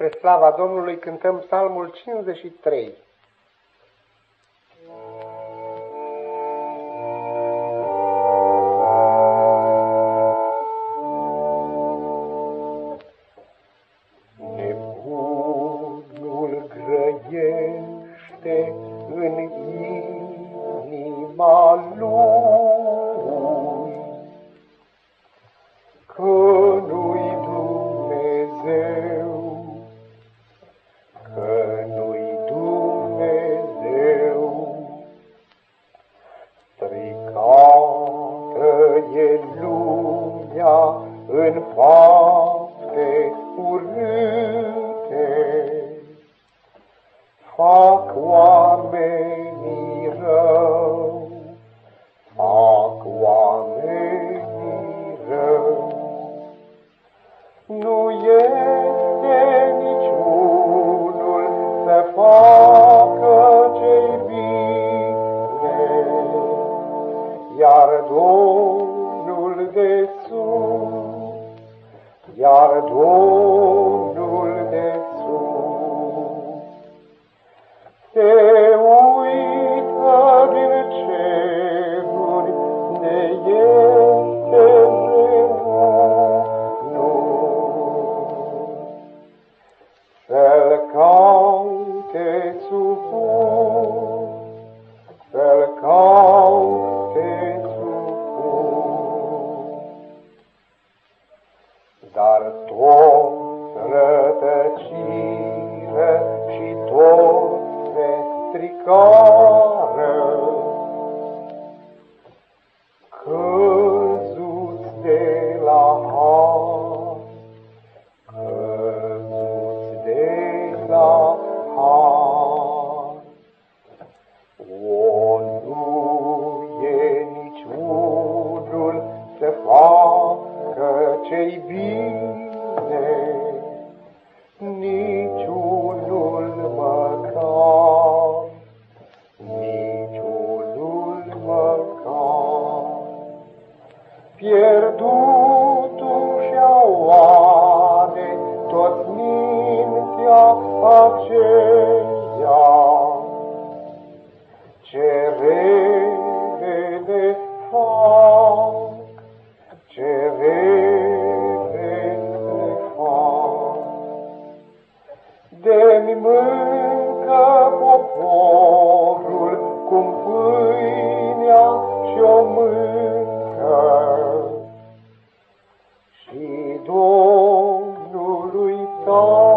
Spre slava Domnului cântăm psalmul 53. Nebunul grăiește în inima lui, în fapte urâte, fac oamenii rău, iar Domnul de sus, se uită din ceruri, ne este împreună. Să-L Dar tot rătăcire și tot se stricară, căzuți de la har, căzuți de la har. O, nu e niciunul să facă J.B. De-mi mâncă poporul cum pâinea și-o mâncă, și Domnului tău